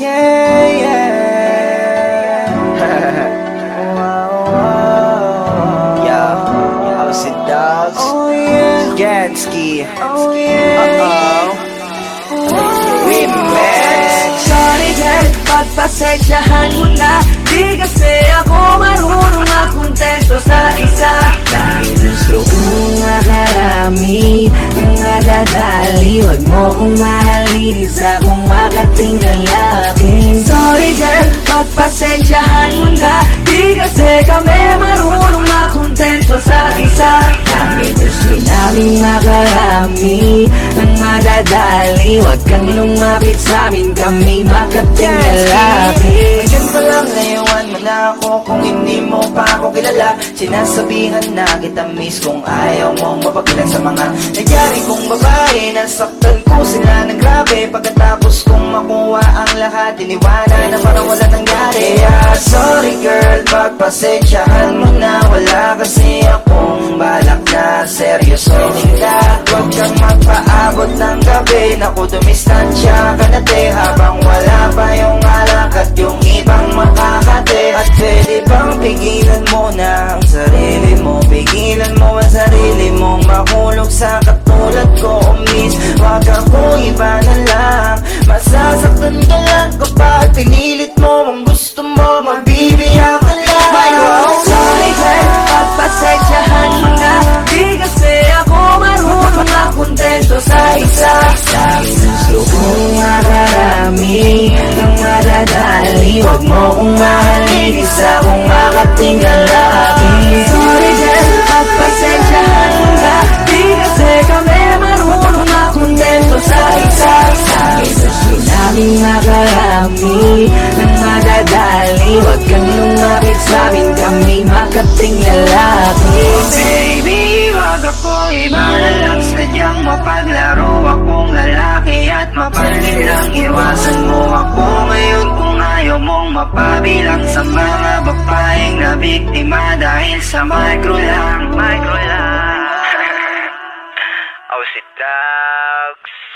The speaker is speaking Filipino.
Yeah, yeah. Yo, how's it, dogs? Oh, yeah. Gansky. Oh, yeah. Uh-oh. Remix. Sorry girl, pagpasensyahan mo na Di kasi ako marunong mo kong mahalin Isa kong makating lalaki Sorry girl, pagpasensyahan mo na. Di kasi kami marunong makontento sa isa. Dahil gusto namin makarami Ng madadali. Huwag kang lumapit sa amin Kami makating lalaki Ganito lang ngayon na ako Kung hindi mo pa ako kilala. Sinasabihan na kita miss Kung ayaw mong mapagilan sa mga Nangyari. Kong babae Nasaktan ko sila ng grabe. Pagkatapos kong makuha ang lahat Iniwala na parang wala nangyari. Kaya sorry girl Pagpasensyahan mo na. Wala kasi akong balak na Seryosohin ka. Huwag kang magpaabot ng gabi. Naku dumistansya ka na te Huwag mo kong mahalin Isa kong makating lalaki. Sorry girl, pagpasensyahan mo na. Di kasi kami marunong makontento sa isa. Dahil gusto namin makarami Ng madadali. Huwag kang lumapit sa amin Kami makating lalaki. Baby, wag ako iba na lang Sadyang mapaglaro akong lalaki At mapalit lang iwasan mong mapabilang Sa mga babaeng na biktima Dahil sa micro lang, micro lang Oh, si Dogs